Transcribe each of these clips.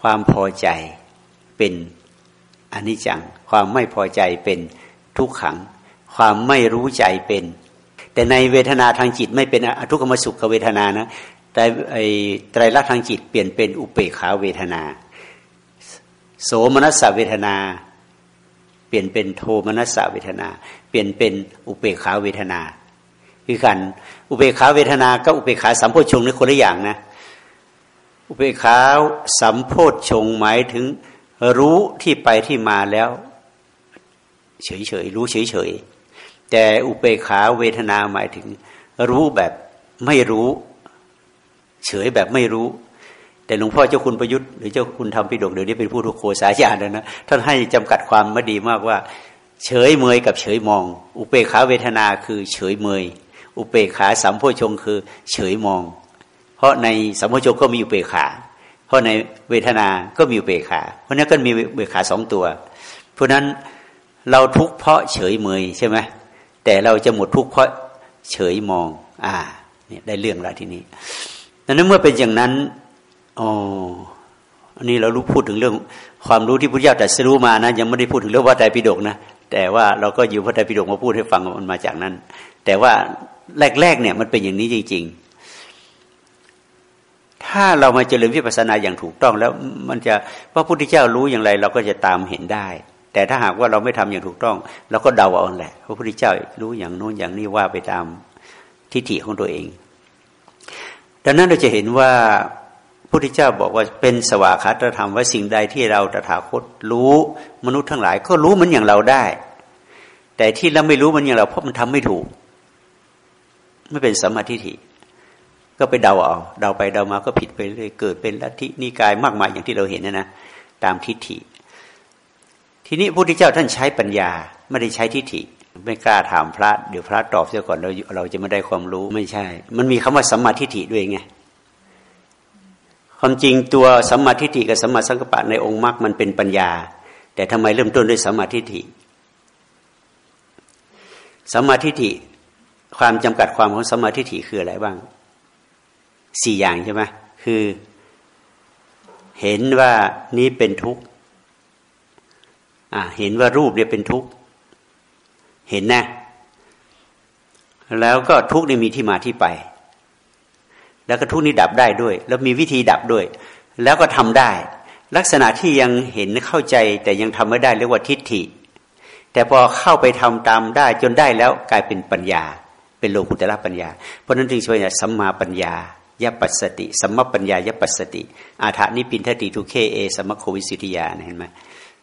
ความพอใจเป็นอนิจจัง ความไม่พอใจเป็นทุกขัง ความไม่รู้ใจเป็น แต่ในเวทนาทางจิตไม่เป็นอทุกขมสุขเวทนานะแต่ไอไตรลักษณ์ทางจิตเปลี่ยนเป็นอุเบกขาเวทนา โสมนัสเวทนา เปลี่ยนเป็นโทมนัสเวทนา เปลี่ยนเป็นอุเบกขาเวทนา คือกัน อุเบกขาเวทนากับอุเบกขาสัมโพชงนี่คนละอย่างนะ อุเบกขาสัมโพชงหมายถึงรู้ที่ไปที่มาแล้ว เฉยเฉยรู้เฉยเฉยแต่อุเบกขาเวทนาหมายถึง รู้แบบไม่รู้ เฉยแบบไม่รู้ แต่หลวงพ่อเจ้าคุณประยุทธ์หรือเจ้าคุณทำพิดกเดี๋ยวนี้เป็นผู้ทุกโคสาญาณนะท่านให้จำกัดความมาดีมากว่า เฉยเมยกับเฉยมอง อุเบกขาเวทนาคือเฉยเมย อุเบกขาสัมโพชงคือ เฉยมอง เพราะในสัมโพชงก็มีอุเบกขา เพราะในเวทนา ก็มีเบขา เพราะนั้นก็มีเบขาสองตัว เพราะนั้นเราทุกข์เพราะเฉยเมยใช่ไหมแต่เราจะหมดทุกข์เพราะเฉยมอง อ่าเนี่ยได้เรื่องแล้วทีนี้ดังนั้นเมื่อเป็นอย่างนั้นอ๋ออันนี้เรารู้พูดถึงเรื่อง ความรู้ที่พุทธเจ้าตรัสรู้มานะยังไม่ได้พูดถึงเรื่องว่าไตรปิฎกนะแต่ว่าเราก็อยู่พระไตรปิฎกมาพูดให้ฟังมันมาจากนั้น แต่ว่าแรกๆเนี่ยมันเป็นอย่างนี้จริงๆ ถ้าเรามาเจริญวิปัสสนาอย่างถูกต้อง แล้วมันจะพระพุทธเจ้ารู้อย่างไร เราก็จะตามเห็นได้ แต่ถ้าหากว่าเราไม่ทำอย่างถูกต้องเราก็เดาเอาแหละ พระพุทธเจ้ารู้อย่างโน้นอย่างนี้ว่าไปตามทิฏฐิของตัวเอง ดังนั้นเราจะเห็นว่าพระพุทธเจ้าบอกว่าเป็นสวากขาตธรรมว่าสิ่งใดที่เราตถาคตรู้มนุษย์ทั้งหลาย ก็รู้มันอย่างเราได้ แต่ที่เราไม่รู้มันอย่างเราเพราะมันทำไม่ถูก ไม่เป็นสมาธิฐิ ก็ไปเดาเอาเดาไปเดามาก็ผิดไปเรื่อยเกิดเป็นลัทธินิกายมากมายอย่างที่เราเห็นนะนะตามทิฏฐิ ทีนี้พระพุทธเจ้าท่านใช้ปัญญาไม่ได้ใช้ทิฏฐิ ไม่กล้าถามพระเดี๋ยวพระตอบเสียก่อนเราเราจะไม่ได้ความรู้ไม่ใช่ มันมีคำว่าสัมมาทิฏฐิด้วยไงความจริงตัวสัมมาทิฏฐิกับสัมมาสังกัปปะในองค์มรรคมันเป็นปัญญา แต่ทำไมเริ่มต้นด้วยสัมมาทิฏฐิสัมมาทิฏฐิความจำกัดความของสัมมาทิฏฐิคืออะไรบ้าง สี่อย่างใช่ไหมคือ เห็นว่านี้เป็นทุกข์เห็นว่ารูปเนี่ยเป็นทุกข์เห็นนะแล้วก็ทุกข์นี่มีที่มาที่ไป แล้วก็ทุกข์นี้ดับได้ด้วย แล้วมีวิธีดับด้วย แล้วก็ทำได้ ลักษณะที่ยังเห็นเข้าใจ แต่ยังทำไม่ได้เรียกว่าทิฏฐิ แต่พอเข้าไปทำตามได้จนได้แล้วกลายเป็นปัญญา เป็นโลกุตระปัญญา เพราะนั้นจึงช่วยสัมมาปัญญา ยปัสสติ สัมมปัญญายปัสสติ อาถานิปินทติทุเคเอสัมมโควิสิทธิยาเห็นไหม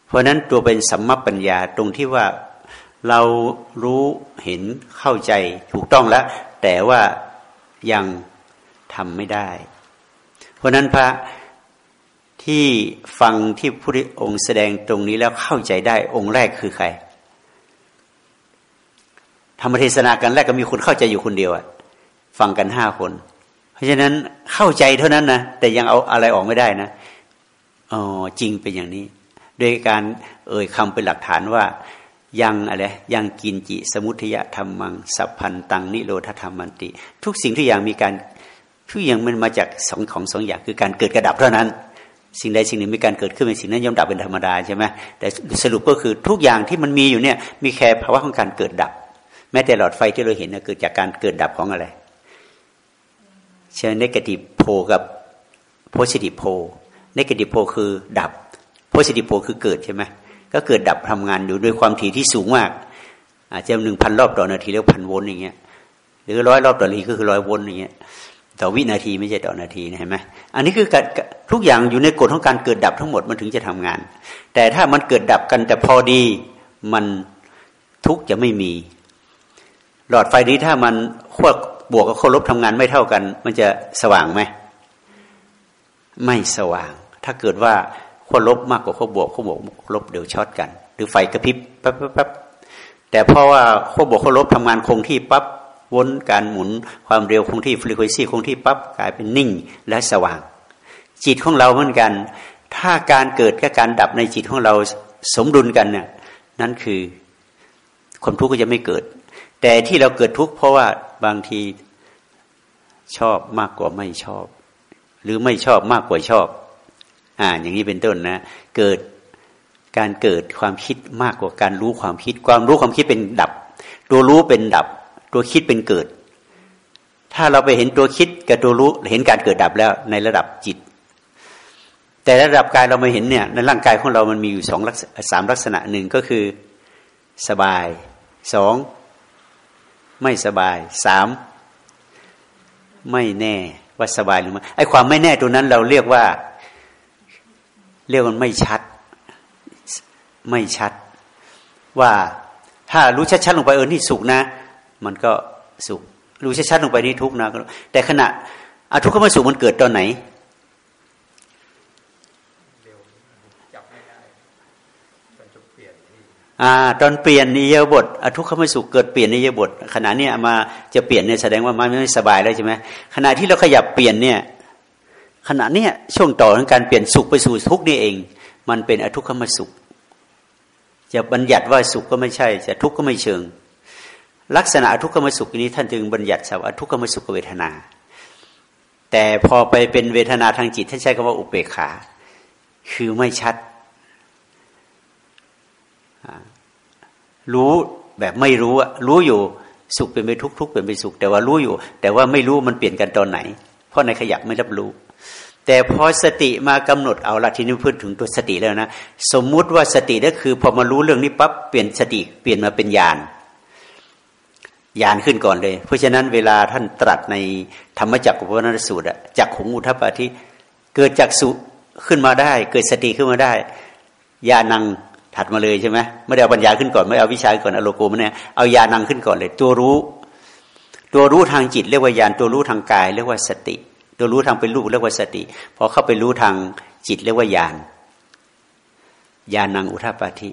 เพราะนั้นตัวเป็นสัมมปัญญาตรงที่ว่าเรารู้เห็นเข้าใจถูกต้องแล้ว แต่ว่ายังทำไม่ได้ เพราะนั้นพระที่ฟังที่พระองค์แสดงตรงนี้แล้วเข้าใจได้องค์แรกคือใครธรรมเทศนากันแรกก็มีคนเข้าใจอยู่คนเดียวอะฟังกันห้าคน เพราะฉะนั้นเข้าใจเท่านั้นนะแต่ยังเอาอะไรออกไม่ได้นะอ๋อจริงเป็นอย่างนี้โดยการเอ่ยคำเป็นหลักฐานว่ายังอะไรยังกินจิสมุทยธรรมังสัพพันตังนิโรธธรรมันติ ทุกสิ่งทุกอย่างมีการทุกอย่างมันมาจากสองของสองอย่างคือการเกิดกระดับเท่านั้น สิ่งใดสิ่งหนึ่งมีการเกิดขึ้นเป็นสิ่งนั้นย่อมดับเป็นธรรมดาใช่ไหมแต่สรุปก็คือทุกอย่างที่มันมีอยู่เนี่ยมีแค่ภาวะของการเกิดดับ แม้แต่หลอดไฟที่เราเห็นเกิดจากการเกิดดับของอะไร เช่น negative pole กับ positive pole negative pole คือดับ positive pole คือเกิดใช่ไหมก็เกิดดับทำงานอยู่ด้วยความถี่ที่สูงมาก อาจจะหนึ่งพันรอบต่อนาทีเรียกพันโวลต์อย่างเงี้ยหรือร้อยรอบต่อนาทีก็คือร้อยโวลต์อย่างเงี้ยต่อวินาทีไม่ใช่ต่อนาทีนะเห็นไหมอันนี้คือทุกอย่างอยู่ในกฎของการเกิดดับทั้งหมดมันถึงจะทำงาน แต่ถ้ามันเกิดดับกันแต่พอดีมันทุกจะไม่มี หลอดไฟนี้ถ้ามันคว บบวกกับขั้วลบทำงานไม่เท่ากัน มันจะสว่างไหมไม่สว่าง ถ้าเกิดว่าขั้วลบมากกว่าขั้วบวกขั้วบวกลบเดี๋ยวช็อตกัน หรือไฟกระพริบปั๊บปั๊บแต่เพราะว่าขั้วบวกขั้วลบทำงานคงที่ปั๊บวนการหมุนความเร็วคงที่ฟรีควนซีคงที่ปั๊บกลายเป็นนิ่งและสว่าง จิตของเราเหมือนกัน ถ้าการเกิดกับการดับในจิตของเราสมดุลกันเนี่ยนั่นคือความทุกข์ก็จะไม่เกิด แต่ที่เราเกิดทุกข์เพราะว่า บางทีชอบมากกว่าไม่ชอบ หรือไม่ชอบมากกว่าชอบ อ่า อย่างนี้เป็นต้นนะ เกิดการเกิดความคิดมากกว่าการรู้ความคิด ความรู้ความคิดเป็นดับ ตัวรู้เป็นดับ ตัวคิดเป็นเกิด ถ้าเราไปเห็นตัวคิดกับตัวรู้เห็นการเกิดดับแล้วในระดับจิต แต่ระดับกายเราไม่เห็นเนี่ย ในร่างกายของเรามันมีอยู่สองสามลักษณะหนึ่งก็คือสบายสอง ไม่สบายสามไม่แน่ว่าสบายหรือไม่ไอ้ความไม่แน่ตัวนั้นเราเรียกว่า เรียกมันไม่ชัด ไม่ชัด ว่าถ้ารู้ชัดๆลงไปเออนี่สุขนะ มันก็สุข รู้ชัดๆลงไปนี่ทุกนะแต่ขณะอทุกขมสุขมันเกิดตอนไหน อตอนเปลี่ยนนิยบทอทุกขมสุขเกิดเปลี่ยนนิยบทขณะนี้มาจะเปลี่ยนเนี่ยแสดงว่ามันไม่สบายแล้วใช่ไหมขณะที่เราขยับเปลี่ยนเนี่ยขณะเนี้ยช่วงต่อของการเปลี่ยนสุขไปสู่ทุกนี่เอง มันเป็นอทุกขมสุข จะบัญญัติว่าสุขก็ไม่ใช่ จะทุกข์ก็ไม่เชิง ลักษณะอทุกขมสุขนี้ท่านจึงบัญญัติสาวอทุกขมสุขเวทนา แต่พอไปเป็นเวทนาทางจิตท่านใช้คำว่าอุเบกขา คือไม่ชัด รู้แบบไม่รู้อะรู้อยู่สุขเป็นไปทุกทุกเป็นไปสุข แต่ว่ารู้อยู่ แต่ว่าไม่รู้มันเปลี่ยนกันตอนไหน เพราะในขยับไม่รับรู้ แต่พอสติมากำหนดเอาละทีนี้พูดถึงตัวสติแล้วนะสมมุติว่าสติก็คือพอมารู้เรื่องนี้ปั๊บเปลี่ยนสติเปลี่ยนมาเป็นญาณญาณขึ้นก่อนเลย เพราะฉะนั้นเวลาท่านตรัสในธรรมจักรกับพระนรสูตรอะจักขงอุทัปปะที่เกิดจากสุขึ้นมาได้ เกิดสติขึ้นมาได้ญาณัง ถัดมาเลยใช่ไหมไม่ได้เอาปัญญาขึ้นก่อนไม่เอาวิชาก่อนอโลโกมันเนี่ยเอาญาณังขึ้นก่อนเลย ตัวรู้ ตัวรู้ทางจิตเรียกว่าญาณตัวรู้ทางกาย เรียกว่าสติ ตัวรู้ทางเป็นรูปเรียกว่าสติพอเข้าไปรู้ทางจิตเรียกว่าญาณญาณังอุทาปาธิ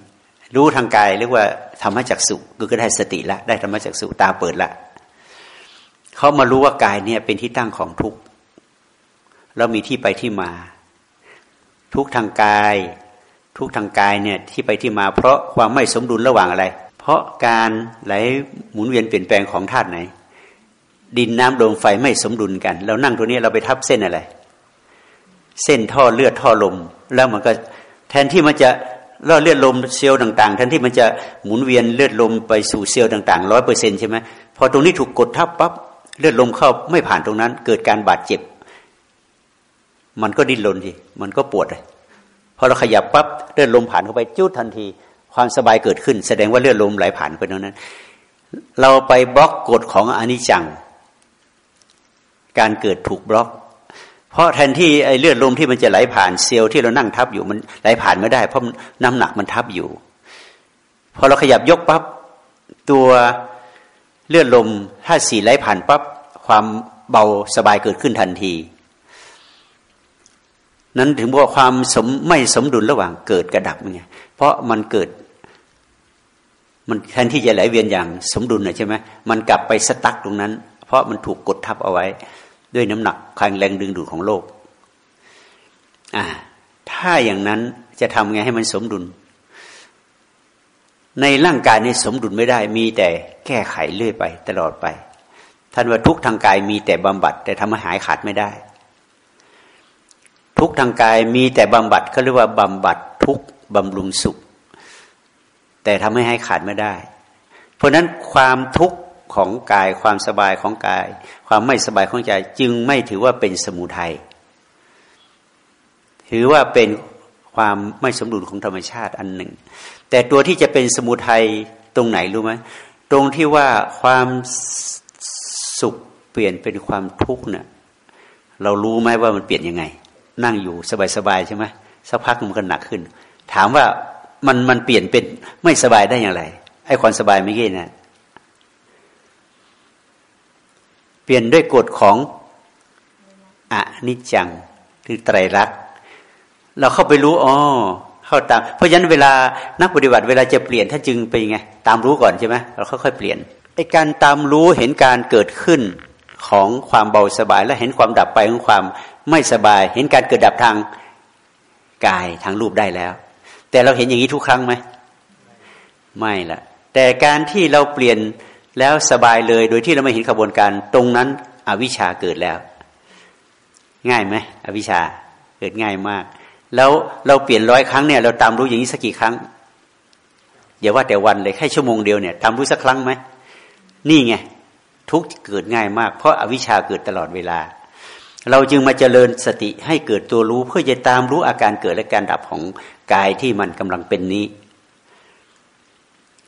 รู้ทางกายเรียกว่าธรรมจักสุก็ได้สติละ ได้ธรรมจักสุตาเปิดละเขามารู้ว่ากายเนี่ยเป็นที่ตั้งของทุกข์เรามีที่ไปที่มา ทุกทางกาย ทุกทางกายเนี่ยที่ไปที่มาเพราะความไม่สมดุลระหว่างอะไร เพราะการไหลหมุนเวียนเปลี่ยนแปลงของธาตุไหน ดินน้ำลมไฟไม่สมดุลกัน เรานั่งตัวนี้เราไปทับเส้นอะไร เส้นท่อเลือดท่อลม แล้วมันก็แทนที่มันจะล่อเลือดลมเซลล์ต่างๆแทนที่มันจะหมุนเวียนเลือดลมไปสู่เซลล์ต่างๆร้อยเปอร์เซ็นใช่ไหมพอตรงนี้ถูกกดทับปั๊บเลือดลมเข้าไม่ผ่านตรงนั้น เกิดการบาดเจ็บ มันก็ดิ้นรนทีมันก็ปวดเลย อเราขยับปั๊บเลือดลมผ่านเข้าไปจุดทันที ความสบายเกิดขึ้น แสดงว่าเลือดลมไหลผ่านไปตรงนั้น เราไปบล็อกกฎของอนิจจัง การเกิดถูกบล็อก เพราะแทนที่ไอ้เลือดลมที่มันจะไหลผ่านเซลล์ที่เรานั่งทับอยู่มันไหลผ่านไม่ได้ เพราะน้ำหนักมันทับอยู่พอเราขยับยกปั๊บตัวเลือดลมถ้าสีไหลผ่านปั๊บความเบาสบายเกิดขึ้นทันที นั้นถึงบอกความสมไม่สมดุลระหว่างเกิดกระดับไงเพราะมันเกิด มันแทนที่จะไหลเวียนอย่างสมดุลนะใช่ไหมมันกลับไปสตั๊กตรงนั้น เพราะมันถูกกดทับเอาไว้ ด้วยน้ำหนักแรงแรงดึงดูดของโลก อ่า ถ้าอย่างนั้นจะทำไงให้มันสมดุล ในร่างกายนี้สมดุลไม่ได้ มีแต่แก้ไขเรื่อยไป ตลอดไป ท่านว่าทุกทางกายมีแต่บำบัด แต่ทำให้หายขาดไม่ได้ ทุกทางกายมีแต่บำบัดเขาเรียกว่าบำบัดทุกบำรุงสุข แต่ทำให้ให้ขาดไม่ได้ เพราะนั้นความทุกข์ของกายความสบายของกาย ความไม่สบายของใจจึงไม่ถือว่าเป็นสมุทัยถือว่าเป็นความไม่สมดุลของธรรมชาติอันหนึ่ง แต่ตัวที่จะเป็นสมุทัยตรงไหนรู้ไหมตรงที่ว่าความสุขเปลี่ยนเป็นความทุกข์เนี่ยเรารู้ไหมว่ามันเปลี่ยนยังไง นั่งอยู่สบายๆใช่ไหมสักพักมันก็หนักขึ้น ถามว่ามันมันเปลี่ยนเป็นไม่สบายได้อย่างไรไอ้ความสบายไม่เกี่นะเปลี่ยนด้วยกฎของอนิจจังคือไตรลักษณ์เราเข้าไปรู้อ๋อเข้าตาม เพราะฉะนั้นเวลานักปฏิบัติเวลาจะเปลี่ยนถ้าจึงไปไง ตามรู้ก่อนใช่ไหมเราค่อยๆเปลี่ยนไอ้การตามรู้เห็นการเกิดขึ้น ของความเบาสบาย และเห็นความดับไปของความไม่สบาย เห็นการเกิดดับทางกายทางรูปได้แล้ว แต่เราเห็นอย่างนี้ทุกครั้งไหมไม่ละแต่การที่เราเปลี่ยนแล้วสบายเลย โดยที่เราไม่เห็นขบวนการตรงนั้นอวิชชาเกิดแล้ว ง่ายไหมอวิชชาเกิดง่ายมาก แล้วเราเปลี่ยนร้อยครั้งเนี่ยเราตามรู้อย่างนี้สักกี่ครั้งอย่าว่าแต่วันเลยแค่ชั่วโมงเดียวเนี่ยตามรู้สักครั้งไหมนี่ไง ทุกเกิดง่ายมาก เพราะอาวิชชาเกิดตลอดเวลา เราจึงมาเจริญสติให้เกิดตัวรู้ เพื่อจะตามรู้อาการเกิดและการดับของกายที่มันกำลังเป็นนี้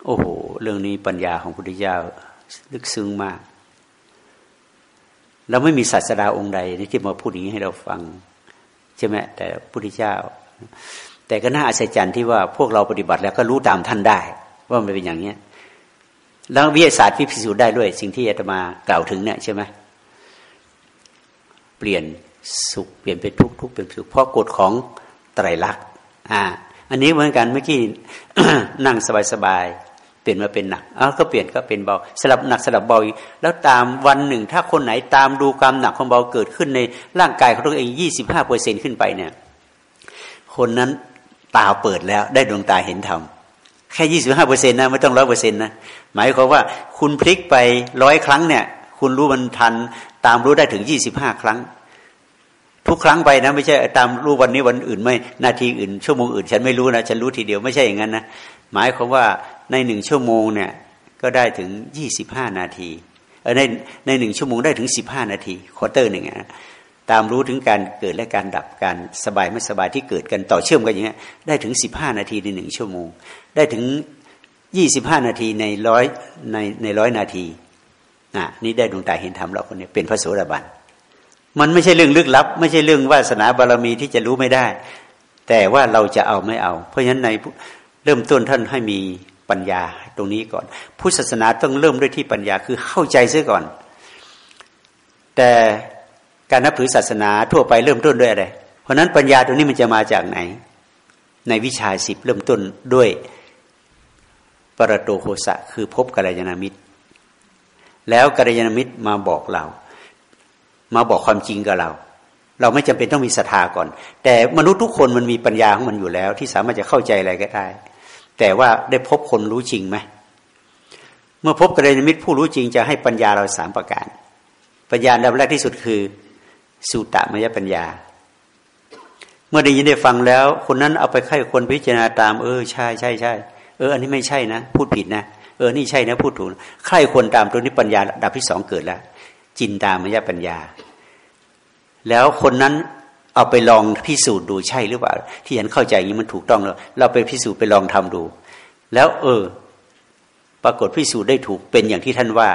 โอ้โห เรื่องนี้ปัญญาของพุทธเจ้าลึกซึ้งมาก เราไม่มีศาสดาองค์ใดที่มาพูดอย่างนี้ให้เราฟังใช่ไหมแต่พุทธเจ้า แต่ก็น่าอัศจรรย์ที่ว่าพวกเราปฏิบัติแล้วก็รู้ตามท่านได้ ว่ามันเป็นอย่างนี้ แล้ววิทยาศาสตร์พิสูจน์ได้ด้วย สิ่งที่อาตมากล่าวถึงเนี่ยใช่ไหมเปลี่ยนสุขเปลี่ยนเป็นทุกข์ทุกข์เป็นสุขเพราะกฎของไตรลักษณ์อ่า อันนี้เหมือนกันเมื่อกี้นั่งสบายๆเปลี่ยนมาเป็นหนักอ้าวก็เปลี่ยนก็เป็นเบา สลับหนักสลับเบาแล้วตามวันหนึ่ง ถ้าคนไหนตามดูความหนักความเบาเกิดขึ้นในร่างกายของตัวเองยี่สิบห้าเปอร์เซ็นขึ้นไปเนี่ย คนนั้นตาเปิดแล้วได้ดวงตาเห็นธรรม แค่ยี่สิบห้าเปอร์เซ็นต์นะไม่ต้องร้อยเปอร์เซ็นต์นะหมายความว่าคุณพลิกไปร้อยครั้งเนี่ย คุณรู้มันทัน ตามรู้ได้ถึงยี่สิบห้าครั้ง ทุกครั้งไปนะ ไม่ใช่ตามรู้วันนี้วันอื่นไม่นาทีอื่น ชั่วโมงอื่น ฉันไม่รู้นะฉันรู้ทีเดียวไม่ใช่อย่างนั้นนะหมายความว่าในหนึ่งชั่วโมงเนี่ยก็ได้ถึงยี่สิบห้านาทีในในหนึ่งชั่วโมงได้ถึงสิบห้านาที quarter หนึ่งนะ ตามรู้ถึงการเกิดและการดับการสบายไม่สบายที่เกิดกันต่อเชื่อมกันอย่างนี้ได้ถึงสิบห้านาทีในหนึ่งชั่วโมง ได้ถึงยี่สิบห้านาทีในร้อยในในร้อยนาทีนะนี่ได้ดวงตาเห็นธรรมเราคนนี้เป็นพระโสดาบันมันไม่ใช่เรื่องลึกลับ ไม่ใช่เรื่องวาสนาบารมีที่จะรู้ไม่ได้ แต่ว่าเราจะเอาไม่เอา เพราะฉะนั้นในเริ่มต้นท่านให้มีปัญญาตรงนี้ก่อนพุทธศาสนาต้องเริ่มด้วยที่ปัญญาคือเข้าใจซะก่อน แต่ การนับถือศาสนาทั่วไปเริ่มต้นด้วยอะไร เพราะนั้นปัญญาตรงนี้มันจะมาจากไหน ในวิชาสิบเริ่มต้นด้วยปรโตโคสะคือพบกัลยาณมิตร แล้วกัลยาณมิตรมาบอกเรา มาบอกความจริงกับเรา เราไม่จำเป็นต้องมีศรัทธาก่อน แต่มนุษย์ทุกคนมันมีปัญญาของมันอยู่แล้ว ที่สามารถจะเข้าใจอะไรก็ได้ แต่ว่าได้พบคนรู้จริงไหมเมื่อพบกัลยาณมิตรผู้รู้จริงจะให้ปัญญาเราสามประการ ปัญญาดับแรกที่สุดคือ สุตมยปัญญา เมื่อได้ยินได้ฟังแล้ว คนนั้นเอาไปไข้คนพิจารณาตาม เออใช่ใช่ใช่เออ อันนี้ไม่ใช่นะ พูดผิดนะเออนี่ใช่นะพูดถูกใครคนตามตัวนี้ปัญญาดับที่สองเกิดแล้วจินตามยปัญญา แล้วคนนั้นเอาไปลองพิสูจน์ดูใช่หรือเปล่า ที่ฉันเข้าใจอย่างนี้มันถูกต้องแล้วเราไปพิสูจน์ไปลองทำดู แล้วเออ ปรากฏพิสูจน์ได้ถูกเป็นอย่างที่ท่านว่า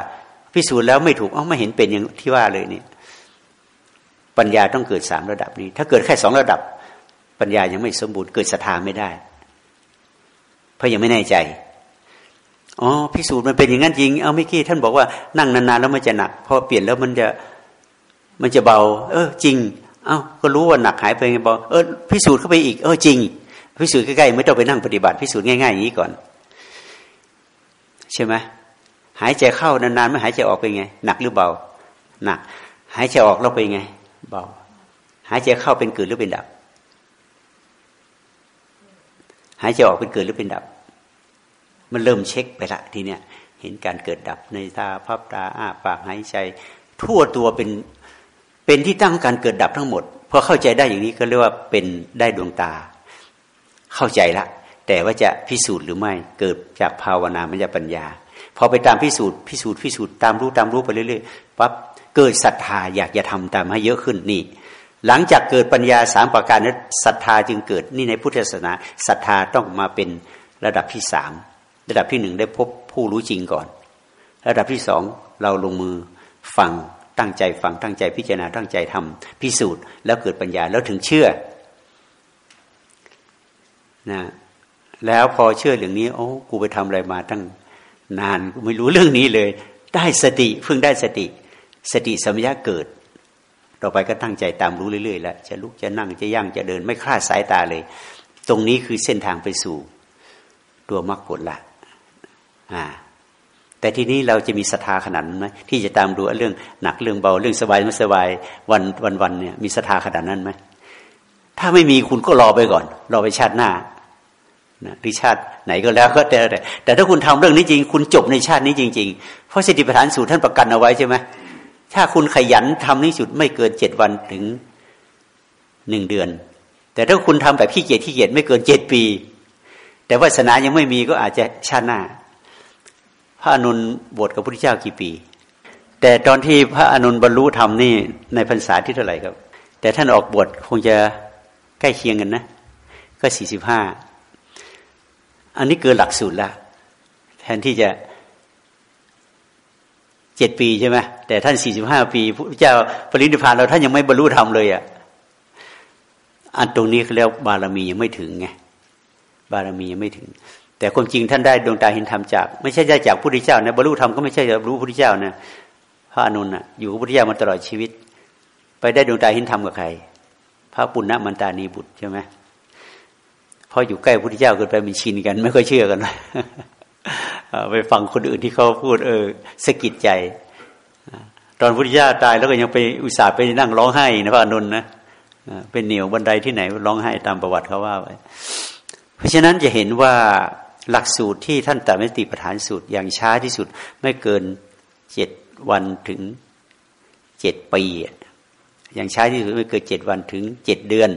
พิสูจน์แล้วไม่ถูกเอ้าไม่เห็นเป็นอย่างที่ว่าเลยเนี่ย ปัญญาต้องเกิดสามระดับนี้ ถ้าเกิดแค่สองระดับ ปัญญายังไม่สมบูรณ์เกิดศรัทธาไม่ได้ เพราะยังไม่แน่ใจอ๋อพิสูจน์มันเป็นอย่างนั้นจริง เอาไม่กี้ท่านบอกว่านั่งนานๆแล้วมันจะหนักพอเปลี่ยนแล้วมันจะมันจะเบา เออ จริง เอ้าก็รู้ว่าหนักหายไปไงบอกเออพิสูจน์เข้าไปอีก เออจริง พิสูจน์ใกล้ๆไม่ต้องไปนั่งปฏิบัติพิสูจน์ง่ายๆอย่างนี้ก่อน ใช่ไหมหายใจเข้านานๆไม่หายใจออกไปไง หนักหรือเบา หนัก หายใจออกแล้วไปไง เบา หายใจเข้าเป็นเกิดหรือเป็นดับ หายใจออกเป็นเกิดหรือเป็นดับ มันเริ่มเช็คไปละทีเนี้ยเห็นการเกิดดับในตาพับตาอ้าปากหายใจ ทั่วตัวเป็นเป็นที่ตั้งการเกิดดับทั้งหมดพอเข้าใจได้อย่างนี้ก็เรียกว่าเป็นได้ดวงตา เข้าใจละ แต่ว่าจะพิสูจน์หรือไม่เกิดจากภาวนามัญญปัญญา พอไปตามพิสูจน์พิสูจน์พิสูจน์ตามรู้ตามรู้ไปเรื่อยๆปั๊บ เกิดศรัทธาอยากจะทำตามให้เยอะขึ้นนี่ หลังจากเกิดปัญญาสามประการนั้นศรัทธาจึงเกิดนี่ในพุทธศาสนาศรัทธาต้องมาเป็นระดับที่สามระดับที่หนึ่งได้พบผู้รู้จริงก่อน ระดับที่สองเราลงมือฟังตั้งใจฟังตั้งใจพิจารณาตั้งใจทำพิสูจน์ แล้วเกิดปัญญาแล้วถึงเชื่อนะแล้วพอเชื่อเรื่องนี้โอ้กูไปทำอะไรมาตั้งนานกูไม่รู้เรื่องนี้เลย ได้สติเพิ่งได้สติ สติสัมยาเกิด ต่อไปก็ตั้งใจตามรู้เรื่อยๆแล้วจะลุกจะนั่งจะย่างจะเดิน ไม่คลาดสายตาเลย ตรงนี้คือเส้นทางไปสู่ ตัวมรรคผลละอ่า แต่ทีนี้เราจะมีศรัทธาขนาดนั้นไหมที่จะตามดูเรื่องหนักเรื่องเบาเรื่องสบายไม่สบายวันวันวันเนี่ย มีศรัทธาขนาดนั้นไหมถ้าไม่มีคุณก็รอไปก่อน รอไปชาติหน้านะหรือชาติไหนก็แล้วก็แต่แต่ถ้าคุณทำเรื่องนี้จริง คุณจบในชาตินี้จริง ๆ เพราะสติปัฏฐานสูตรท่านประกันเอาไว้ใช่ไหม ถ้าคุณขยันทำนี่สุดไม่เกินเจ็ดวันถึงหนึ่งเดือน แต่ถ้าคุณทำแบบขี้เกียจขี้เกียจไม่เกินเจ็ดปี แต่วาสนายังไม่มีก็อาจจะชาติหน้า พระอนุนบวชกับพระพุทธเจ้ากี่ปี แต่ตอนที่พระอนุนบรรลุธรรมนี่ในพรรษาที่เท่าไหร่ครับ แต่ท่านออกบวชคงจะใกล้เคียงกันนะ ก็สี่สิบห้าอันนี้เกินหลักสูตรละแทนที่จะ เจ็ดปีใช่ไหมแต่ท่านสี่สิบห้าปีพระเจ้าปรินิพพานเราท่านยังไม่บรรลุธรรมเลยอะ่ะอันตรงนี้เขาเรียกบารมียังไม่ถึงไงบารมียังไม่ถึง แต่ความจริงท่านได้ดวงตาเห็นธรรมจาก ไม่ใช่ได้จากพระพุทธเจ้านะบรรลุธรรมก็ไม่ใช่จากรู้พระพุทธเจ้านะพระอนุนนะอยู่กับพระพุทธเจ้ามาตลอดชีวิต ไปได้ดวงตาเห็นธรรมกับใคร พระปุณณมันตานีบุตรใช่ไหมพออยู่ใกล้พระพุทธเจ้าเกิดไปมันชินกัน ไม่ค่อยเชื่อกัน ไปฟังคนอื่นที่เขาพูดเออสะกิดใจตอนพุทธเจ้าตายแล้วก็ยังไปอุตส่าห์ไปนั่งร้องไห้นะพระอนุนนะเป็นเหนียวบันไดที่ไหนร้องไห้ตามประวัติเขาว่าไว้เพราะฉะนั้นจะเห็นว่าหลักสูตรที่ท่านตัดมติประธานสูตรอย่างช้าที่สุดไม่เกินเจ็ดวันถึงเจ็ดปีอย่างช้าที่สุดไม่เกินเจ็ดวันถึงเจ็ดเดือน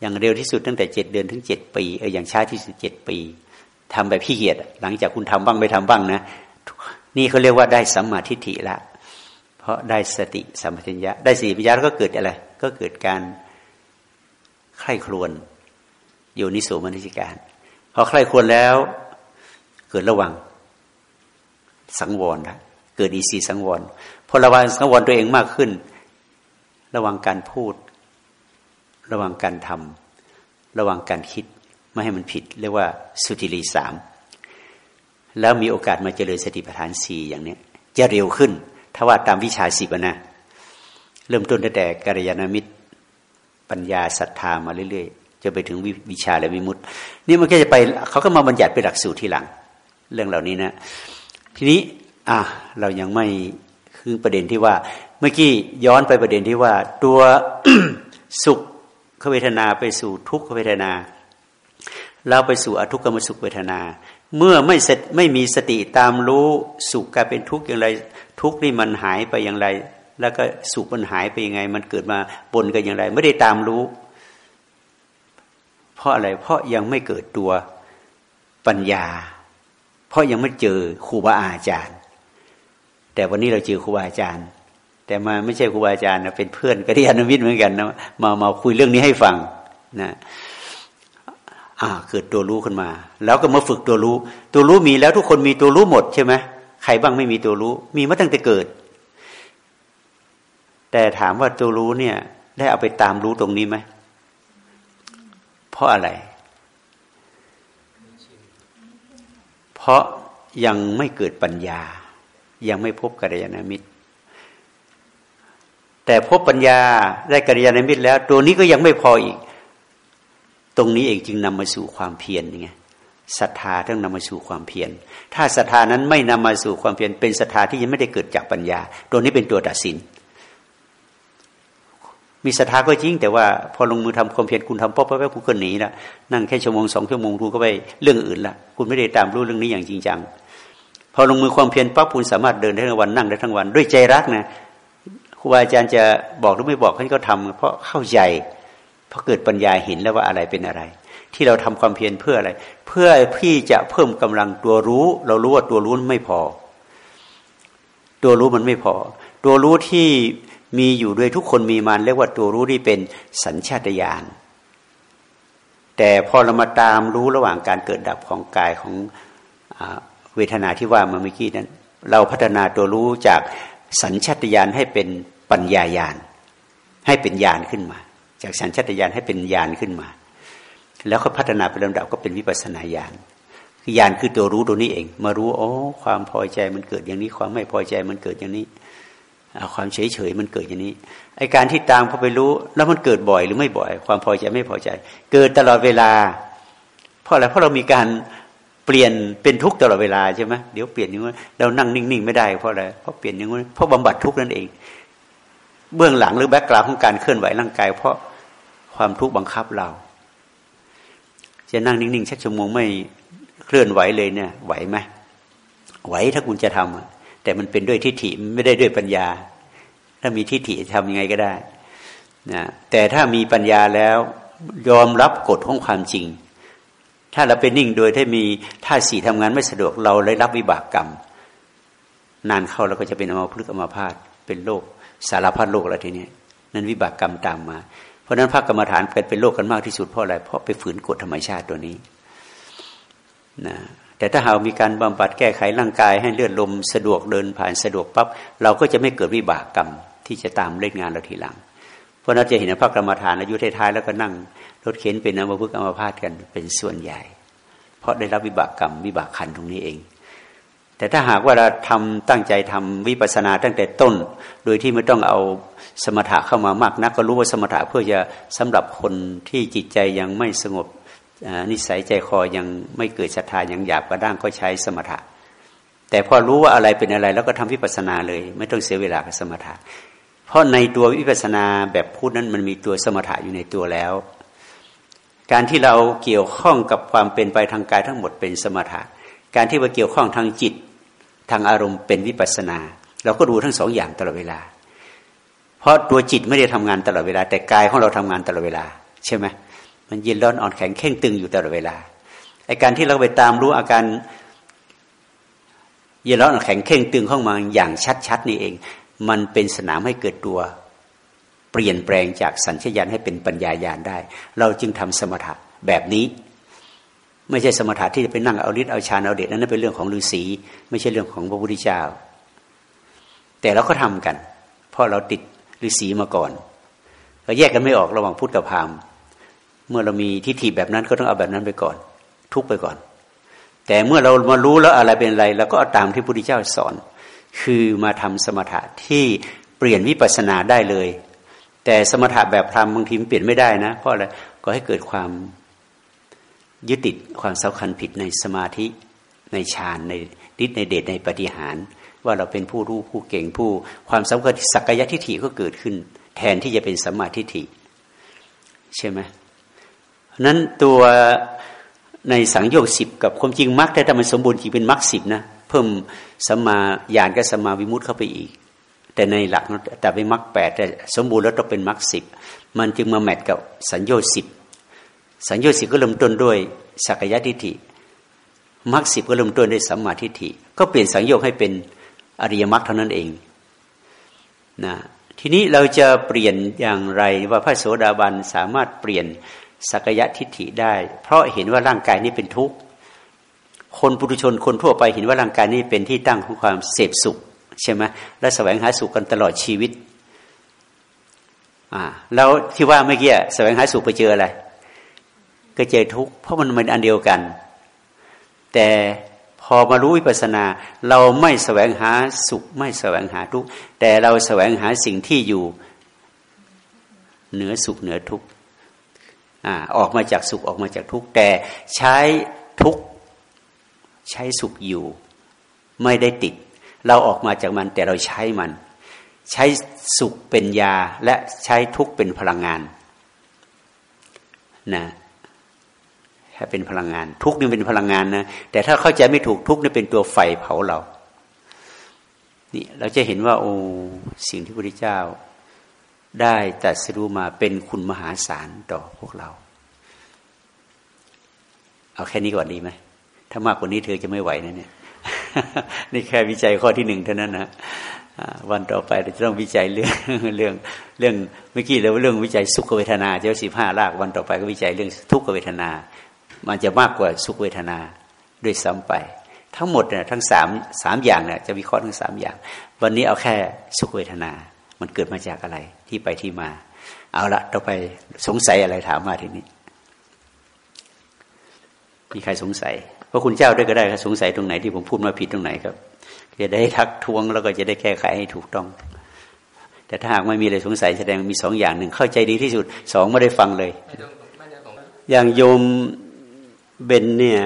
อย่างเร็วที่สุดตั้งแต่เจ็ดเดือนถึงเจ็ดปีเอออย่างช้าที่สุดเจ็ดปี ทำแบบพี่เกียรหลังจากคุณทำบ้างไม่ทำบ้างนะ นี่เขาเรียกว่าได้สัมมาทิฏฐิละ เพราะได้สติสัมปชัญญะ ได้สติปัญญาแล้วก็เกิดอะไร ก็เกิดการใคร่ครวญอยู่นิสมนิสิการพอใครครวญแล้วเกิดระวัง สังวรนะเกิดอีสีสังวรพอระวังสังวรตัวเองมากขึ้น ระวังการพูด ระวังการทำระวังการคิด ไม่ให้มันผิด เรียกว่าสุติลีสามแล้วมีโอกาสมาเจริญสติปัฏฐานสี่อย่างนี้จะเร็วขึ้น ถ้าว่าตามวิชาสิบนะเริ่มต้นตั้งแต่กัลยาณมิตร ปัญญาศรัทธามาเรื่อยๆ จะไปถึงวิชาและวิมุตตินี่มันก็จะไปเขาก็มาบัญญัติเป็นหลักสูตรที่หลัง เรื่องเหล่านี้นะ ทีนี้อะเรายังไม่คือประเด็นที่ว่า เมื่อกี้ย้อนไปประเด็นที่ว่า ตัวสุขเวทนาไปสู่ทุกขเวทนา แล้วไปสู่อทุกขมสุขเวทนา เมื่อไม่ไม่มีสติตามรู้สุขกลายเป็นทุกข์อย่างไร ทุกข์นี่มันหายไปอย่างไร แล้วก็สุขมันหายไปยังไง มันเกิดมาบนกันอย่างไร ไม่ได้ตามรู้ เพราะอะไรเพราะยังไม่เกิดตัวปัญญา เพราะยังไม่เจอครูบาอาจารย์ แต่วันนี้เราเจอครูบาอาจารย์ แต่มาไม่ใช่ครูบาอาจารย์นะเป็นเพื่อนกัที่อนมิตรเหมือนกันนะมามาคุยเรื่องนี้ให้ฟังนะ อ่าเกิดตัวรู้ขึ้นมา แล้วก็มาฝึกตัวรู้ ตัวรู้มีแล้วทุกคนมีตัวรู้หมดใช่ไหมใครบ้างไม่มีตัวรู้ มีมาตั้งแต่เกิด แต่ถามว่าตัวรู้เนี่ย ได้เอาไปตามรู้ตรงนี้ไหมเพราะอะไร เพราะยังไม่เกิดปัญญา ยังไม่พบกัลยาณมิตร แต่พบปัญญาได้กัลยาณมิตรแล้ว ตัวนี้ก็ยังไม่พออีก ตรงนี้เองจึงนำมาสู่ความเพียรไงศรัทธาต้องนำมาสู่ความเพียร ถ้าศรัทธานั้นไม่นำมาสู่ความเพียร เป็นศรัทธาที่ยังไม่ได้เกิดจากปัญญา ตัวนี้เป็นตัวตัดสิน มีศรัทธาก็จริง แต่ว่าพอลงมือทำความเพียรคุณทำป๊อปป๊อปคุณก็หนีละนั่งแค่ชั่วโมงสองชั่วโมงคุณก็ไปเรื่องอื่นละคุณไม่ได้ตามรู้เรื่องนี้อย่างจริงจัง พอลงมือความเพียรปั๊บคุณสามารถเดินได้ทั้งวันนั่งได้ทั้งวัน ด้วยใจรักนะครูบาอาจารย์จะบอกหรือไม่บอกท่านก็ทำเพราะเข้าใจ พราะเกิดปัญญาเห็นแล้วว่าอะไรเป็นอะไร ที่เราทำความเพียรเพื่ออะไร เพื่อพี่จะเพิ่มกำลังตัวรู้ เรารู้ว่าตัวรู้ไม่พอ ตัวรู้มันไม่พอ ตัวรู้ที่มีอยู่ด้วยทุกคนมีมันเรียกว่าตัวรู้ที่เป็นสัญชาตญาณแต่พอเรามาตามรู้ระหว่างการเกิดดับของกายของเวทนาที่ว่ามาเมื่อกี้นั้น เราพัฒนาตัวรู้จากสัญชาตญาณให้เป็นปัญญาญาณให้เป็นญาณขึ้นมา จากสัญชาตญาณให้เป็นญาณขึ้นมา แล้วก็พัฒนาไปลำดับก็เป็นวิปัสนาญาณญาณคือตัวรู้ตัวนี้เอง มารู้อ๋อความพอใจมันเกิดอย่างนี้ ความไม่พอใจมันเกิดอย่างนี้ความเฉยเฉยมันเกิดอย่างนี้ไอการที่ตามเข้าไปรู้ แล้วมันเกิดบ่อยหรือไม่บ่อย ความพอใจไม่พอใจ เกิดตลอดเวลา เพราะอะไรเพราะเรามีการเปลี่ยนเป็นทุกข์ตลอดเวลาใช่ไหมเดี๋ยวเปลี่ยนอย่างนี้เรานั่งนิ่งๆไม่ได้เพราะอะไรเพราะเปลี่ยนอย่างนี้เพราะบำบัดทุกข์นั่นเอง เบื้องหลังหรือแบ็กกราวของการเคลื่อนไหวร่างกาย เพราะ ความทุกข์บังคับเรา จะนั่งนิ่งๆชักชั่วโมงไม่เคลื่อนไหวเลยเนี่ย ไหวไหมไหวถ้าคุณจะทำแต่มันเป็นด้วยทิฏฐิไม่ได้ด้วยปัญญา ถ้ามีทิฏฐิทำยังไงก็ได้นะแต่ถ้ามีปัญญาแล้วยอมรับกฎของความจริง ถ้าเราเป็นนิ่งโดยที่มีท่าสีทำงานไม่สะดวกเราเลยรับวิบากกรรม นานเข้าเราก็จะเป็นอมาพลึกอมาพาตเป็นโรคสารพัดโรคแล้วทีนี้นั้นวิบากกรรมตามมา ราะนั้นภาคกรรมฐานเป็นเป็นโรคกันมากที่สุดเพราะอะไร เพราะไปฝืนกฎธรรมชาติตัวนี้นะแต่ถ้าหากมีการบำบัดแก้ไขร่างกาย ให้เลือดลมสะดวกเดินผ่านสะดวกปั๊บเราก็จะไม่เกิดวิบากกรรมที่จะตามเล่นงานเราทีหลัง เพราะนั้นจะเห็นพระกรรมฐานอายุท้ายๆแล้วก็นั่งรถเข็นเป็นอัมพฤกษ์อัมพาตกันเป็นส่วนใหญ่ เพราะได้รับวิบากกรรมวิบากขันตรงนี้เอง แต่ถ้าหากว่าเราทำตั้งใจทำวิปัสนาตั้งแต่ต้น โดยที่ไม่ต้องเอาสมถะเข้ามามากนักก็รู้ว่าสมถะเพื่อจะสำหรับคนที่จิตใจยังไม่สงบนิสัยใจคอยังไม่เกิดศรัทธายังหยาบกระด้างก็ใช้สมถะ แต่พอรู้ว่าอะไรเป็นอะไรแล้วก็ทำวิปัสนาเลย ไม่ต้องเสียเวลากับสมถะ เพราะในตัววิปัสสนาแบบพูดนั้นมันมีตัวสมถะอยู่ในตัวแล้ว การที่เราเกี่ยวข้องกับความเป็นไปทางกายทั้งหมดเป็นสมถะ การที่เราเกี่ยวข้องทางจิต ทางอารมณ์เป็นวิปัสนา เราก็ดูทั้งสองอย่างตลอดเวลา เพราะตัวจิตไม่ได้ทำงานตลอดเวลา แต่กายของเราทำงานตลอดเวลา ใช่ไหมมันเย็นร้อนอ่อนแข็งเข่งตึงอยู่ตลอดเวลาไอการที่เราไปตามรู้อาการเย็นร้อนอ่อนแข็งเข่งตึงเข้ามาอย่างชัดๆนี่เอง มันเป็นสนามให้เกิดตัวเปลี่ยนแปลงจากสัญชยานให้เป็นปัญญายาณได้ เราจึงทำสมถะแบบนี้ ไม่ใช่สมถะที่จะไปนั่งเอาฤทธิ์เอาฌานเอาเดชนั้นเป็นเรื่องของฤาษีไม่ใช่เรื่องของพระพุทธเจ้า แต่เราก็ทำกัน เพราะเราติดฤาษีมาก่อนเราแยกกันไม่ออกระหว่างพุทธกับพราหมณ์เมื่อเรามีทิฏฐิแบบนั้นก็ต้องเอาแบบนั้นไปก่อน ทุกไปก่อน แต่เมื่อเรามารู้แล้วอะไรเป็นอะไรเราก็เอาตามที่พระพุทธเจ้าสอน คือมาทำสมถะที่เปลี่ยนวิปัสสนาได้เลย แต่สมถะแบบพรำบางทีมเปลี่ยนไม่ได้นะเพราะอะไรก็ให้เกิดความ ยึดติดความสำคัญผิดในสมาธิในฌานในฤทธิ์ในเดชในปฏิหาร ว่าเราเป็นผู้รู้ผู้เก่งผู้ ความสำคัญสักกายทิฏฐิก็เกิดขึ้น แทนที่จะเป็นสัมมาทิฏฐิใช่ไหมนั้นตัวในสังโยชน์สิบกับความจริงมรรคแต่ถ้ามันสมบูรณ์จริงเป็นมรรคสิบนะเพิ่มสัมมาญาณกับสัมมาวิมุตต์เข้าไปอีก แต่ในหลักแต่เป็นมรรคแปดแต่สมบูรณ์แล้วต้องเป็นมรรคสิบมันจึงมาแมทกับสัญโยชน์สิบ สัญโยชน์สิบก็เริ่มต้นด้วยสักยะทิฏฐิมรรคสิบก็เริ่มต้นด้วยสัมมาทิฏฐิ ก็เปลี่ยนสังโยชน์ให้เป็นอริยมรรคเท่านั้นเองนะทีนี้เราจะเปลี่ยนอย่างไรว่าพระโสดาบันสามารถเปลี่ยนสักยะทิฏฐิได้ เพราะเห็นว่าร่างกายนี้เป็นทุกข์คนปุถุชนคนทั่วไปเห็นว่าร่างกายนี้เป็นที่ตั้งของความเสพสุขใช่ไหมและแสวงหาสุขกันตลอดชีวิตอ่าแล้วที่ว่าเมื่อกี้แสวงหาสุขไปเจออะไร ก็เจอทุกข์เพราะมันเป็นอันเดียวกัน แต่พอมารู้วิปัสนา เราไม่แสวงหาสุขไม่แสวงหาทุกข์แต่เราแสวงหาสิ่งที่อยู่เหนือสุขเหนือทุกข์ออกมาจากสุขออกมาจากทุกข์แต่ใช้ทุกข์ใช้สุขอยู่ ไม่ได้ติด เราออกมาจากมันแต่เราใช้มัน ใช้สุขเป็นยาและใช้ทุกข์เป็นพลังงานนะ ถ้าเป็นพลังงาน ทุกนี่เป็นพลังงานนะแต่ถ้าเข้าใจไม่ถูกทุกนี่เป็นตัวไฟเผาเรา นี่เราจะเห็นว่า โอ้สิ่งที่พระพุทธเจ้า ได้แต่สรู้มาเป็นคุณมหาศาลต่อพวกเรา เอาแค่นี้ก่อนดีไหมถ้ามากกว่านี้เธอจะไม่ไหวนะเนี่ยนี่แค่วิจัยข้อที่หนึ่งเท่านั้นนะวันต่อไปเราจะต้องวิจัยเรื่องเรื่องเรื่องเมื่อกี้เราเรื่องวิจัยสุขเวทนาเจ้าสิบห้ารากวันต่อไปก็วิจัยเรื่องทุกขเวทนา มันจะมากกว่าสุขเวทนาด้วยซ้ำไป ทั้งหมดเนี่ยทั้งสามสามอย่างเนี่ยจะวิเคราะห์ทั้งสามอย่าง วันนี้เอาแค่สุขเวทนา มันเกิดมาจากอะไรที่ไปที่มา เอาละต่อไปสงสัยอะไรถามมาทีนี้มีใครสงสัยพระคุณเจ้าด้วยก็ได้ครับสงสัยตรงไหนที่ผมพูดมาผิดตรงไหนครับ จะได้ทักท้วงแล้วก็จะได้แก้ไขให้ถูกต้อง แต่ถ้าหากไม่มีอะไรสงสัยแสดงมีสองอย่างหนึ่งเข้าใจดีที่สุดสองไม่ได้ฟังเลย อย่างโยม เบนเนี่ย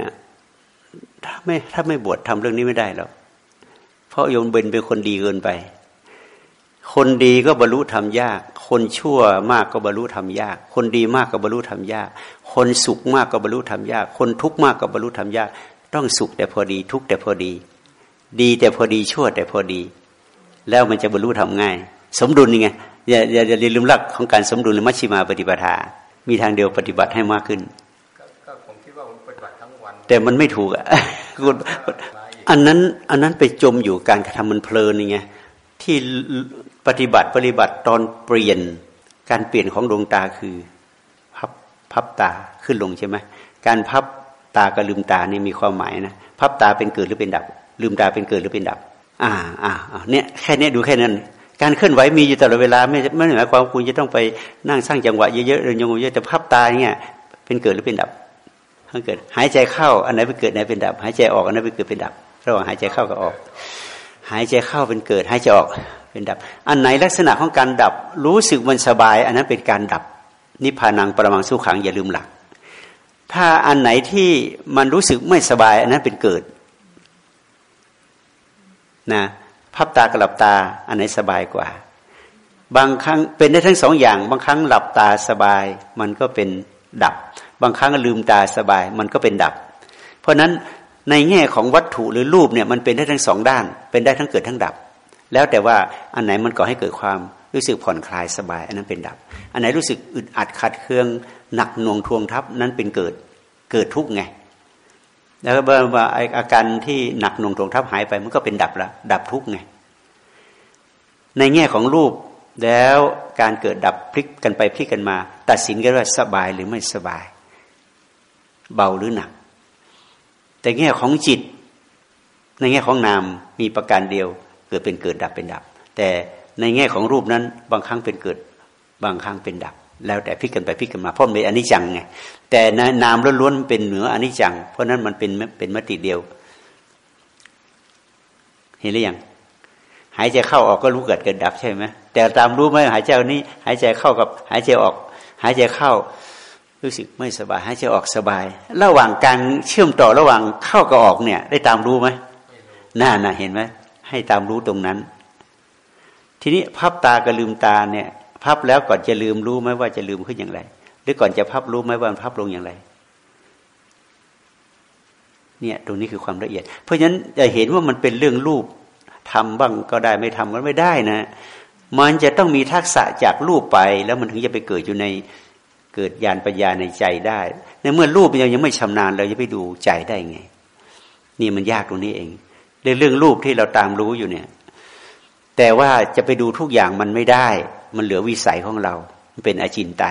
ถ้าไม่ถ้าไม่บวชทำเรื่องนี้ไม่ได้หรอกเพราะโยมเบนเป็นคนดีเกินไป คนดีก็บรรลุธรรมยาก คนชั่วมากก็บรรลุธรรมยาก คนดีมากก็บรรลุธรรมยาก คนสุขมากก็บรรลุธรรมยาก คนทุกข์มากก็บรรลุธรรมยาก ต้องสุขแต่พอดีทุกข์แต่พอดี ดีแต่พอดีชั่วแต่พอดี แล้วมันจะบรรลุธรรมง่าย สมดุลยังไงอย่าอย่าอย่าลืมหลักของการสมดุลหรือมัชชิมาปฏิปทา มีทางเดียวปฏิบัติให้มากขึ้น แต่มันไม่ถูกอะคุณอันนั้นอันนั้นไปจมอยู่การกระทำมันเพลินไงที่ปฏิบัติปฏิบัติตอนเปลี่ยนการเปลี่ยนของดวงตาคือพับพับตาขึ้นลงใช่ไหมการพับตากับลืมตานี่มีความหมายนะพับตาเป็นเกิดหรือเป็นดับ ลืมตาเป็นเกิดหรือเป็นดับ อ่าอ่าเนี่ยแค่นี้ดูแค่นั้น การเคลื่อนไหวมีอยู่ตลอดเวลาไม่ไม่หมายความคุณจะต้องไปนั่งสร้างจังหวะเยอะๆเดินยงเยอะแต่พับตาเนี่ยเป็นเกิดหรือเป็นดับ ถ้าเกิดหายใจเข้า อันไหนเป็นเกิดอันไหนเป็นดับ หายใจออกอันไหนเป็นเกิดเป็นดับ ระหว่างหายใจเข้ากับออก หายใจเข้าเป็นเกิด หายใจออกเป็นดับ อันไหนลักษณะของการดับ รู้สึกมันสบาย อันนั้นเป็นการดับ นิพพานังประมังสุขังอย่าลืมหลัก ถ้าอันไหนที่มันรู้สึกไม่สบาย อันนั้นเป็นเกิดนะพับตากลับตา อันไหนสบายกว่า บางครั้งเป็นได้ทั้งสองอย่าง บางครั้งหลับตาสบาย มันก็เป็น ดับ บางครั้งลืมตาสบายมันก็เป็นดับ เพราะนั้นในแง่ของวัตถุหรือรูปเนี่ยมันเป็นได้ทั้งสองด้าน เป็นได้ทั้งเกิดทั้งดับ แล้วแต่ว่าอันไหนมันก่อให้เกิดความรู้สึกผ่อนคลายสบาย อันนั้นเป็นดับ อันไหนรู้สึกอึดอัดขัดเคืองหนักหน่วงทวงทับนั้นเป็นเกิดเกิดทุกข์ไงแล้วเมื่ออาการที่หนักหน่วงทวงทับหายไปมันก็เป็นดับละดับทุกข์ไงในแง่ของรูป แล้วการเกิดดับพลิกกันไปพลิกกันมา ตัดสินกันว่าสบายหรือไม่สบาย เบาหรือหนัก แต่แง่ของจิต ในแง่ของนามมีประการเดียว เกิดเป็นเกิดดับเป็นดับ แต่ในแง่ของรูปนั้น บางครั้งเป็นเกิด บางครั้งเป็นดับ แล้วแต่พิกกันไปพิกกันมาเพราะเป็นอนิจจังไงแต่นามล้วนๆเป็นเหนืออนิจจัง เพราะนั้นมันเป็นเป็นมติเดียว เห็นหรือยัง หายใจเข้าออกก็รู้เกิดเกิดดับใช่ไหมแต่ตามรู้ไหมหายใจนี้ หายใจเข้ากับหายใจออก หายใจเข้า รู้สึกไม่สบายให้ใจออกสบาย ระหว่างการเชื่อมต่อระหว่างเข้ากับออกเนี่ย ได้ตามรู้ไหมน่าน่ะเห็นไหมให้ตามรู้ตรงนั้น ทีนี้พับตากับลืมตาเนี่ย พับแล้วก่อนจะลืมรู้ไหมว่าจะลืมขึ้นอย่างไร หรือก่อนจะพับรู้ไหมว่าพับลงอย่างไรเนี่ยตรงนี้คือความละเอียด เพราะฉะนั้นจะเห็นว่ามันเป็นเรื่องรูป ทำบ้างก็ได้ไม่ทำก็ไม่ได้นะ มันจะต้องมีทักษะจากรูปไป แล้วมันถึงจะไปเกิดอยู่ในเกิดญาณปัญญาในใจได้ ในเมื่อรูปยังยังไม่ชำนาญเราจะไปดูใจได้ไง นี่มันยากตรงนี้เองเรื่องเรื่องรูปที่เราตามรู้อยู่เนี่ย แต่ว่าจะไปดูทุกอย่างมันไม่ได้ มันเหลือวิสัยของเราเป็นอาจินไต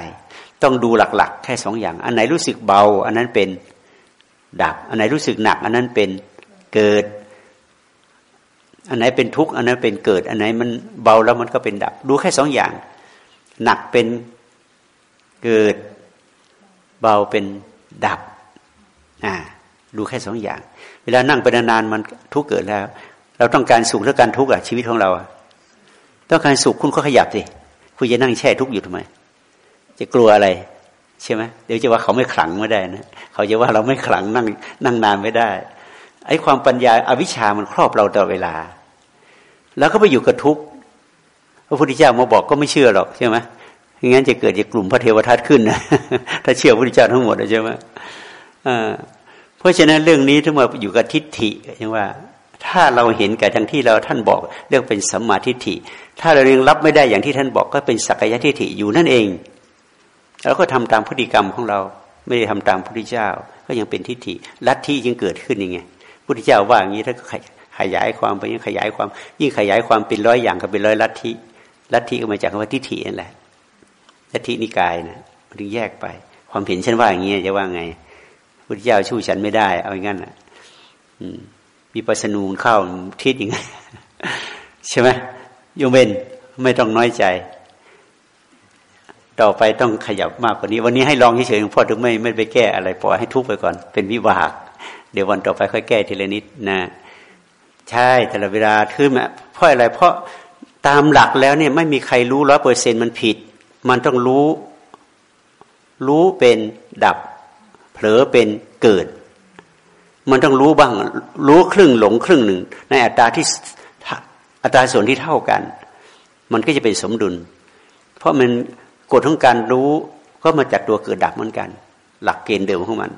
ต้องดูหลักๆ แค่สองอย่าง อันไหนรู้สึกเบา อันนั้นเป็นดับ อันไหนรู้สึกหนัก อันนั้นเป็นเกิด อันไหนเป็นทุกข์อันนั้นเป็นเกิด อันไหนมันเบาแล้วมันก็เป็นดับ ดูแค่สองอย่าง หนักเป็นเกิด เบาเป็นดับอ่าดูแค่สองอย่าง เวลานั่งไปนานๆมันทุกเกิดแล้ว เราต้องการสุขหรือการทุกข์อะชีวิตของเราต้องการสุขคุณก็ขยับสิคุณจะนั่งแช่ทุกข์อยู่ทำไม จะกลัวอะไร ใช่ไหมเดี๋ยวจะว่าเขาไม่ขลังไม่ได้นะเขาจะว่าเราไม่ขลังนั่งนั่งนานไม่ได้ ไอ้ความปัญญาอาวิชามันครอบเราตลอดเวลา แล้วก็ไปอยู่กับทุกข์พระพุทธเจ้ามาบอกก็ไม่เชื่อหรอกใช่ไหมงั้นจะเกิดจากกลุ่มพระเทวทัตขึ้นนะถ้าเชื่อพระพุทธเจ้าทั้งหมดใช่ไหมเพราะฉะนั้นเรื่องนี้ถ้ามาอยู่กับทิฏฐิยังว่า ถ้าเราเห็นกับทั้งที่เราท่านบอกเรื่องเป็นสัมมาทิฏฐิ ถ้าเรายังรับไม่ได้อย่างที่ท่านบอกก็เป็นสักยะทิฏฐิอยู่นั่นเองเราก็ทำตามพฤติกรรมของเรา ไม่ได้ทำตามพระพุทธเจ้า ก็ยังเป็นทิฏฐิลัทธิยังเกิดขึ้นยังไง พุทธเจ้าว่าอย่างนี้ถ้าขยายความไปยิ่งขยายความ ยิ่งขยายความเป็นร้อยอย่างก็เป็นร้อยลัทธิลัทธิก็มาจากคำว่าทิฏฐินั่นแหละลัทธินิกายนะมันถึงแยกไป ความเห็นฉันว่าอย่างนี้จะว่าไงพุทธเจ้าชู้ฉันไม่ได้ เอาอย่างนั้นอะมีปัสนูนเข้าทิศอย่างไงใช่ไหมโยมเบนไม่ต้องน้อยใจ ต่อไปต้องขยับมากกว่านี้ วันนี้ให้ลองเฉยๆหลวงพ่อถึงไม่ไม่ไปแก้อะไรปล่อยให้ทุกไปก่อน เป็นวิบาก เดี๋ยววันต่อไปค่อยแก้ทีละนิดนะ ใช่แต่ละเวลาขึ้นมาเพราะอะไรเพราะตามหลักแล้วเนี่ยไม่มีใครรู้ร้อยเปอร์เซ็นมันผิด มันต้องรู้ รู้เป็นดับ เผลอเป็นเกิด มันต้องรู้บ้าง รู้ครึ่งหลงครึ่งหนึ่ง ในอัตราที่อัตราส่วนที่เท่ากัน มันก็จะเป็นสมดุล เพราะมันกฎของการรู้ก็มาจากตัวเกิดดับเหมือนกัน หลักเกณฑ์เดิมของมัน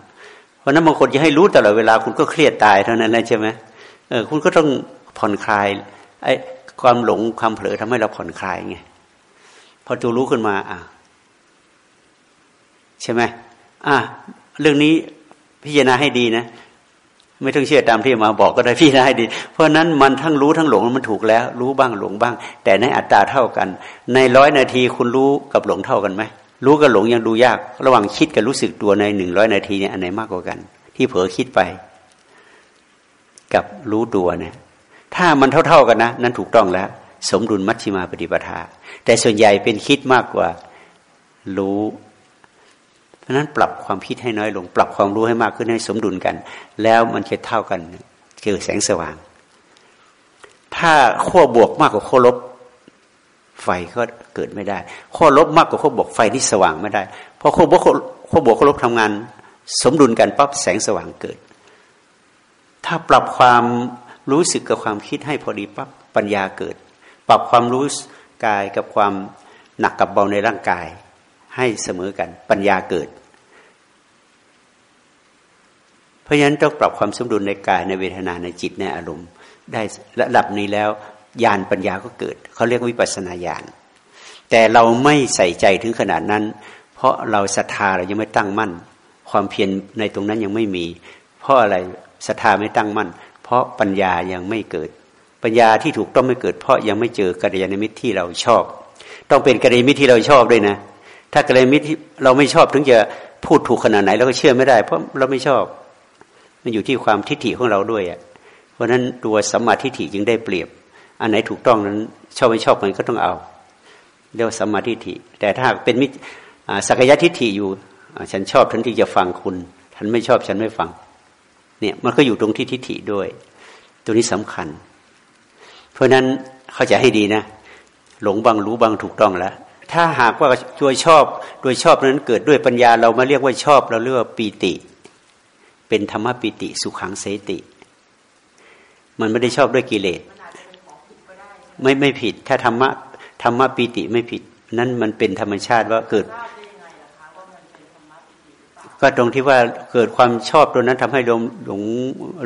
ราะนั้นบางคนจะให้รู้ตลอดเวลาคุณก็เครียดตายเท่านั้นแหละใช่ไหมเออคุณก็ต้องผ่อนคลายไอ้ความหลงความเผลอทำให้เราผ่อนคลายไงพอตัวรู้ขึ้นมาอะใช่ไหมอะเรื่องนี้พิจารณาให้ดีนะไม่ต้องเชื่อตามที่มาบอกก็ได้พี่ได้ดี เพราะนั้นมันทั้งรู้ทั้งหลงมันถูกแล้ว รู้บ้างหลงบ้าง แต่ในอัตราเท่ากัน ในร้อยนาทีคุณรู้กับหลงเท่ากันไหม รู้กับหลงยังดูยาก ระหว่างคิดกับรู้สึกตัวในหนึ่งร้อยนาทีเนี่ยอันไหนมากกว่ากัน ที่เผลอคิดไป กับรู้ตัวเนี่ยถ้ามันเท่า ๆกันนะ นั้นถูกต้องแล้ว สมดุลมัชฌิมาปฏิปทา แต่ส่วนใหญ่เป็นคิดมากกว่ารู้ เพราะนั้นปรับความคิดให้น้อยลง ปรับความรู้ให้มากขึ้นให้สมดุลกัน แล้วมันจะเท่ากันเกิดแสงสว่าง ถ้าขั้วบวกมากกว่าขั้วลบ ไฟก็เกิดไม่ได้ขั้วลบมากกว่าขั้วบวกไฟนี่สว่างไม่ได้ เพราะขั้วบวกขั้วบวกขั้วลบทำงาน สมดุลกันปั๊บแสงสว่างเกิด ถ้าปรับความรู้สึกกับความคิดให้พอดีปั๊บปัญญาเกิด ปรับความรู้กายกับความหนักกับเบาในร่างกาย ให้เสมอกัน ปัญญาเกิด เพราะฉะนั้นต้องปรับความสมดุลในกายในเวทนาในจิตในอารมณ์ ได้ระดับนี้แล้ว ญาณปัญญาก็เกิดเขาเรียกวิปัสนาญาณแต่เราไม่ใส่ใจถึงขนาดนั้น เพราะเราศรัทธาเรายังไม่ตั้งมั่น ความเพียรในตรงนั้นยังไม่มี เพราะอะไรศรัทธาไม่ตั้งมั่น เพราะปัญญายังไม่เกิด ปัญญาที่ถูกต้องไม่เกิด เพราะยังไม่เจอกัลยาณมิตรที่เราชอบ ต้องเป็นกัลยาณมิตรที่เราชอบด้วยนะ ถ้ากระไรมิตรเราไม่ชอบถึงจะพูดถูกขนาดไหนเราก็เชื่อไม่ได้ เพราะเราไม่ชอบ มันอยู่ที่ความทิฏฐิของเราด้วยอะเพราะฉะนั้นตัวสัมมาทิฏฐิจึงได้เปรียบ อันไหนถูกต้องนั้น ชอบไม่ชอบมันก็ต้องเอาเรียกว่าสัมมาทิฏฐิ แต่ถ้าเป็นมิสักยะทิฏฐิอยู่ ฉันชอบทันที่จะฟังคุณฉันไม่ชอบฉันไม่ฟัง เนี่ยมันก็อยู่ตรงที่ทิฏฐิด้วย ตัวนี้สำคัญ เพราะนั้นเข้าใจให้ดีนะ หลงบางรู้บางถูกต้องแล้วถ้าหากว่าโดยชอบโดยชอบนั้นเกิดด้วยปัญญา เรามาเรียกว่าชอบเราเรียกว่าปีติ เป็นธรรมปีติสุขังเสติ มันไม่ได้ชอบด้วยกิเลส ไม่ไม่ผิด ถ้าธรรมะธรรมะปีติไม่ผิด นั่นมันเป็นธรรมชาติว่าเกิด ก็ตรงที่ว่าเกิดความชอบตัวนั้นทำให้หลงหลง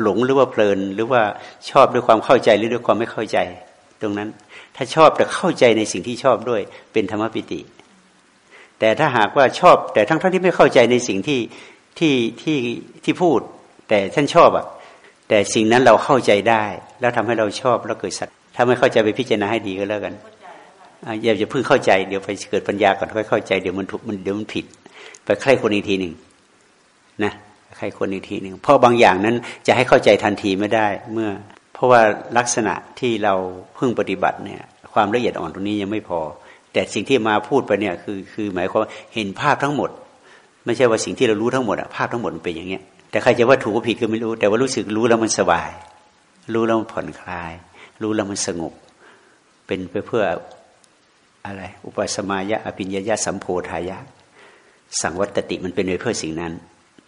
หลงหรือว่าเพลิน หรือว่าชอบด้วยความเข้าใจหรือด้วยความไม่เข้าใจ ตรงนั้น ถ้าชอบแต่เข้าใจในสิ่งที่ชอบด้วย เป็นธรรมปิติ แต่ถ้าหากว่าชอบ แต่ทั้งทั้งที่ไม่เข้าใจในสิ่งที่ที่ที่ที่พูด แต่ท่านชอบอะแต่สิ่งนั้นเราเข้าใจได้ แล้วทำให้เราชอบแล้วเกิดสัต ถ้าไม่เข้าใจไปพิจารณาให้ดีก็แล้วกันอย่าจะเพิ่งเข้าใจเดี๋ยวไปเกิดปัญญาก่อนค่อยเข้าใจเดี๋ยวมันถูกมันเดี๋ยวมันผิด ไปใครคนอีกทีหนึ่งนะใครคนอีกทีหนึ่งเพราะบางอย่างนั้นจะให้เข้าใจทันทีไม่ได้ เมื่อ เพราะว่าลักษณะที่เราเพิ่งปฏิบัติเนี่ย ความละเอียดอ่อนตรงนี้ยังไม่พอ แต่สิ่งที่มาพูดไปเนี่ยคือคือหมายความเห็นภาพทั้งหมด ไม่ใช่ว่าสิ่งที่เรารู้ทั้งหมดอะภาพทั้งหมดมันเป็นอย่างเงี้ย แต่ใครจะว่าถูกก็ผิดก็ไม่รู้ แต่ว่ารู้สึกรู้แล้วมันสบาย รู้แล้วมันผ่อนคลาย รู้แล้วมันสงบ เป็นไปเพื่ออะไร อุปสมายะอภิญญาสัมโพธายะ สังวัตติมันเป็นไปเพื่อสิ่งนั้น